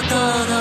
todo